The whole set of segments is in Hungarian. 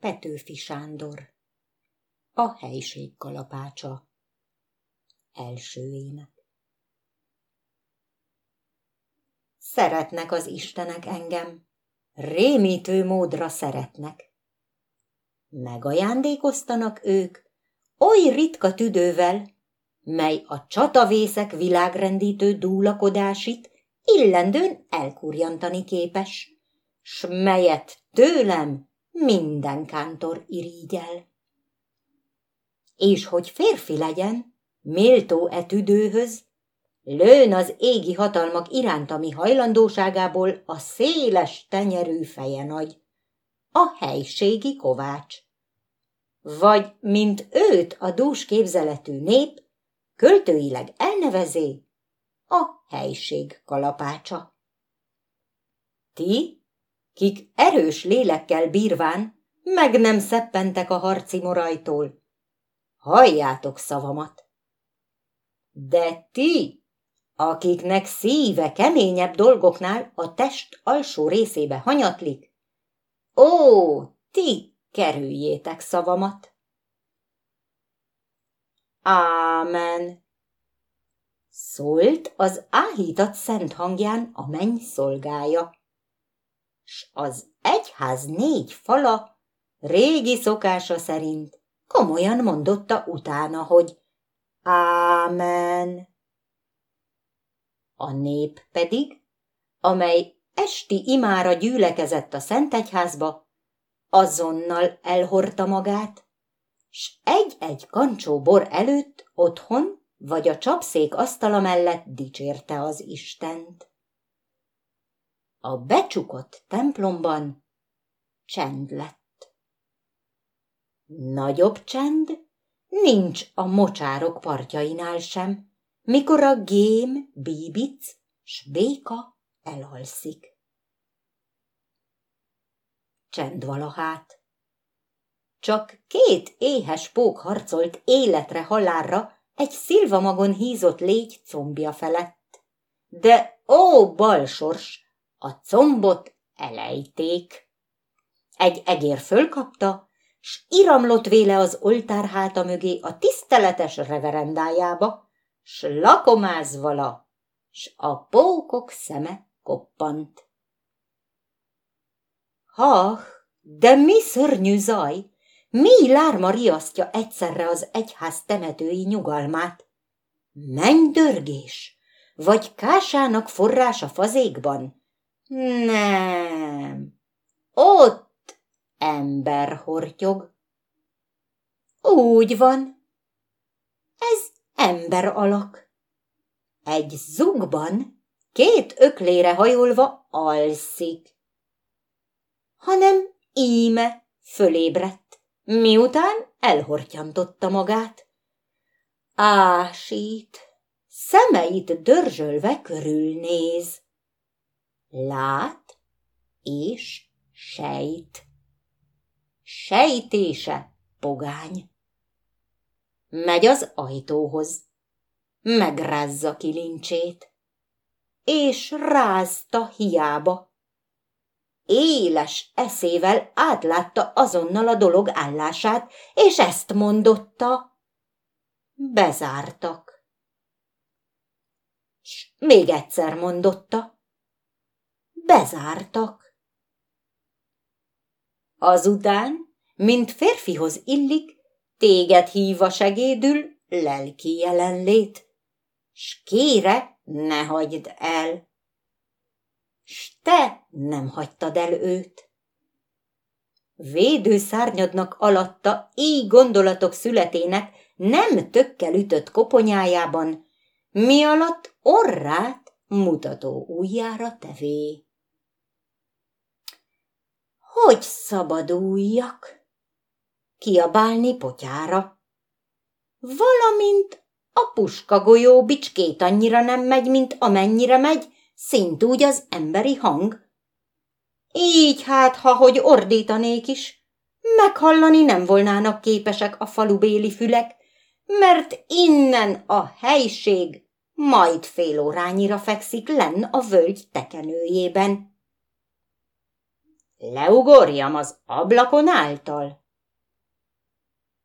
Petőfi Sándor. A helység kalapácsa. Első ének. Szeretnek az Istenek engem, rémítő módra szeretnek. Megajándékoztanak ők oly ritka tüdővel, mely a csatavészek világrendítő dúlakodásit illendőn elkurjantani képes, s melyet tőlem minden kántor irigyel. És hogy férfi legyen, méltó e tüdőhöz, lőn az égi hatalmak irántami hajlandóságából a széles tenyerű feje nagy, a helységi kovács. Vagy, mint őt a dús képzeletű nép, költőileg elnevezé, a helység kalapácsa. Ti, kik erős lélekkel bírván, meg nem szeppentek a harci morajtól. Halljátok szavamat! De ti, akiknek szíve keményebb dolgoknál a test alsó részébe hanyatlik, ó, ti kerüljétek szavamat! Ámen! Szólt az áhítat szent hangján a menny szolgája s az egyház négy fala régi szokása szerint komolyan mondotta utána, hogy Ámen. A nép pedig, amely esti imára gyűlekezett a Szentegyházba, azonnal elhordta magát, s egy-egy kancsó bor előtt otthon vagy a csapszék asztala mellett dicsérte az Istent. A becsukott templomban csend lett. Nagyobb csend nincs a mocsárok partjainál sem, mikor a gém, bíbic s béka elalszik. Csend valahát. Csak két éhes pók harcolt életre halálra egy szilvamagon hízott légy combja felett. De ó, balsors, a combot elejték. Egy egér fölkapta, s iramlott véle az oltár háta mögé a tiszteletes reverendájába, s lakomáz vala, s a pókok szeme koppant. Ha, de mi szörnyű zaj, mi lárma riasztja egyszerre az egyház temetői nyugalmát? Mennydörgés, vagy kásának forrás a fazékban? Nem, ott ember hortyog. Úgy van, ez ember alak. Egy zugban két öklére hajolva alszik. Hanem íme fölébredt, miután elhortyantotta magát. Ásít, szemeit dörzsölve körülnéz lát és sejt. Sejtése pogány. Megy az ajtóhoz, megrázza kilincsét, és rázta hiába. Éles eszével átlátta azonnal a dolog állását, és ezt mondotta. Bezártak. S még egyszer mondotta bezártak. Azután, mint férfihoz illik, téged híva segédül lelki jelenlét, s kére ne hagyd el. S te nem hagytad el őt. Védő szárnyadnak alatta így gondolatok születének nem tökkel ütött koponyájában, mi alatt orrát mutató ujjára tevé hogy szabaduljak? Kiabálni potyára. Valamint a puska golyó bicskét annyira nem megy, mint amennyire megy, szintúgy az emberi hang. Így hát, ha hogy ordítanék is, meghallani nem volnának képesek a falubéli fülek, mert innen a helység majd fél órányira fekszik lenn a völgy tekenőjében. Leugorjam az ablakon által.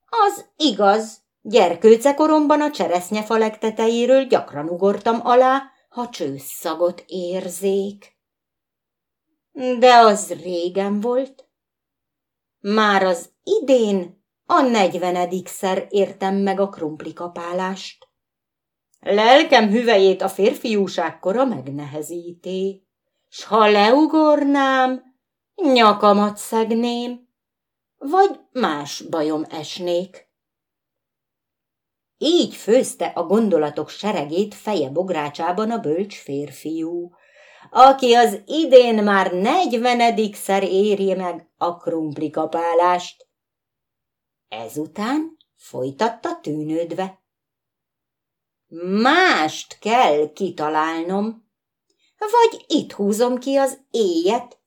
Az igaz, gyerkőcekoromban a cseresznyefalek legtetejéről gyakran ugortam alá, ha csőszagot érzék. De az régen volt. Már az idén a negyvenedikszer értem meg a krumplikapálást. Lelkem hüvejét a férfiúság kora megnehezíté, s ha leugornám, nyakamat szegném, vagy más bajom esnék. Így főzte a gondolatok seregét feje bográcsában a bölcs férfiú, aki az idén már negyvenedikszer érje meg a krumplikapálást. Ezután folytatta tűnődve. Mást kell kitalálnom, vagy itt húzom ki az éjet,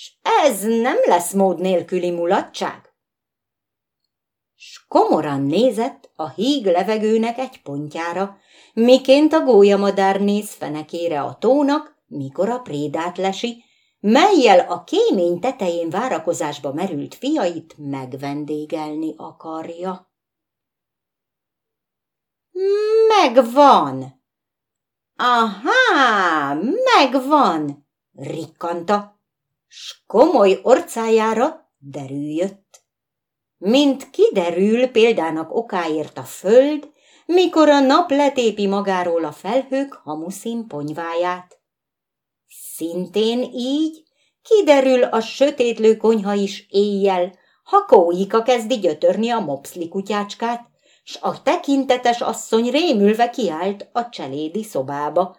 s ez nem lesz mód nélküli mulatság. S komoran nézett a híg levegőnek egy pontjára, miként a gólyamadár néz fenekére a tónak, mikor a prédát lesi, melyel a kémény tetején várakozásba merült fiait megvendégelni akarja. Megvan! Aha, megvan! rikkanta, s komoly orcájára derüljött. Mint kiderül példának okáért a föld, mikor a nap letépi magáról a felhők hamuszín ponyváját. Szintén így kiderül a sötétlő konyha is éjjel, ha kóika kezdi gyötörni a mopszli kutyácskát, s a tekintetes asszony rémülve kiállt a cselédi szobába.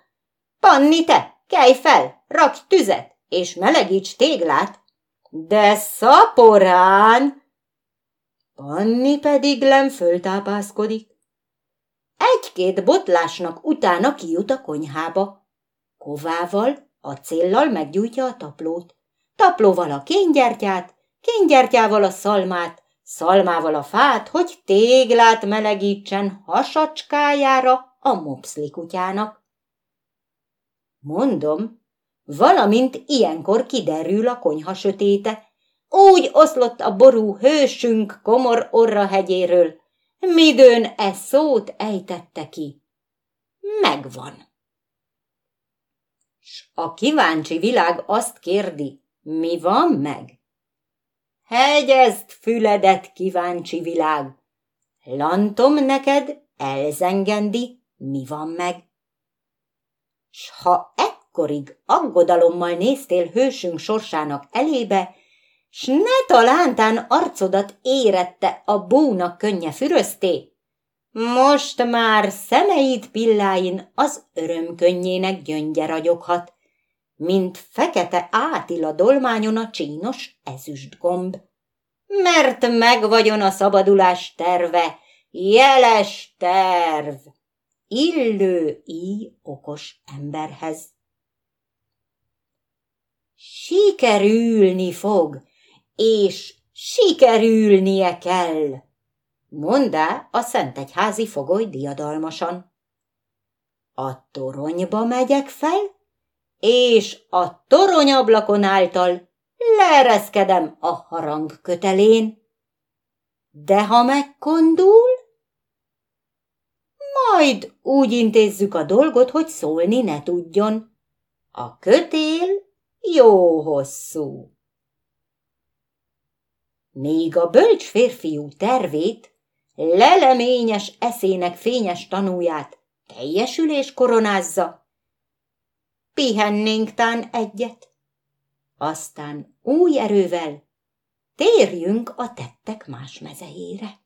Panni te, kelj fel, rakj tüzet, és melegíts téglát. De szaporán! Panni pedig lem föltápászkodik. Egy-két botlásnak utána kijut a konyhába. Kovával a céllal meggyújtja a taplót, taplóval a kénygyertyát, kénygyertyával a szalmát, szalmával a fát, hogy téglát melegítsen hasacskájára a mopszli kutyának. Mondom, valamint ilyenkor kiderül a konyha sötéte, úgy oszlott a ború hősünk komor orra hegyéről, midőn e szót ejtette ki. Megvan. S a kíváncsi világ azt kérdi, mi van meg? Hegyezd füledet, kíváncsi világ! Lantom neked, elzengendi, mi van meg? S ha ekkorig aggodalommal néztél hősünk sorsának elébe, s ne talántán arcodat érette a búnak könnye fürözté, most már szemeid pilláin az örömkönnyének gyöngye ragyoghat, mint fekete átila dolmányon a csínos ezüstgomb. Mert megvagyon a szabadulás terve, jeles terv, illő íj okos emberhez. Sikerülni fog, és sikerülnie kell, mondá a Szentegyházi fogoly diadalmasan. A toronyba megyek fel, és a toronyablakon által leereszkedem a harang kötelén. De ha megkondul, majd úgy intézzük a dolgot, hogy szólni ne tudjon. A kötél jó hosszú. Míg a bölcs férfiú tervét, leleményes eszének fényes tanúját teljesülés koronázza, pihennénk tán egyet, aztán új erővel térjünk a tettek más mezejére.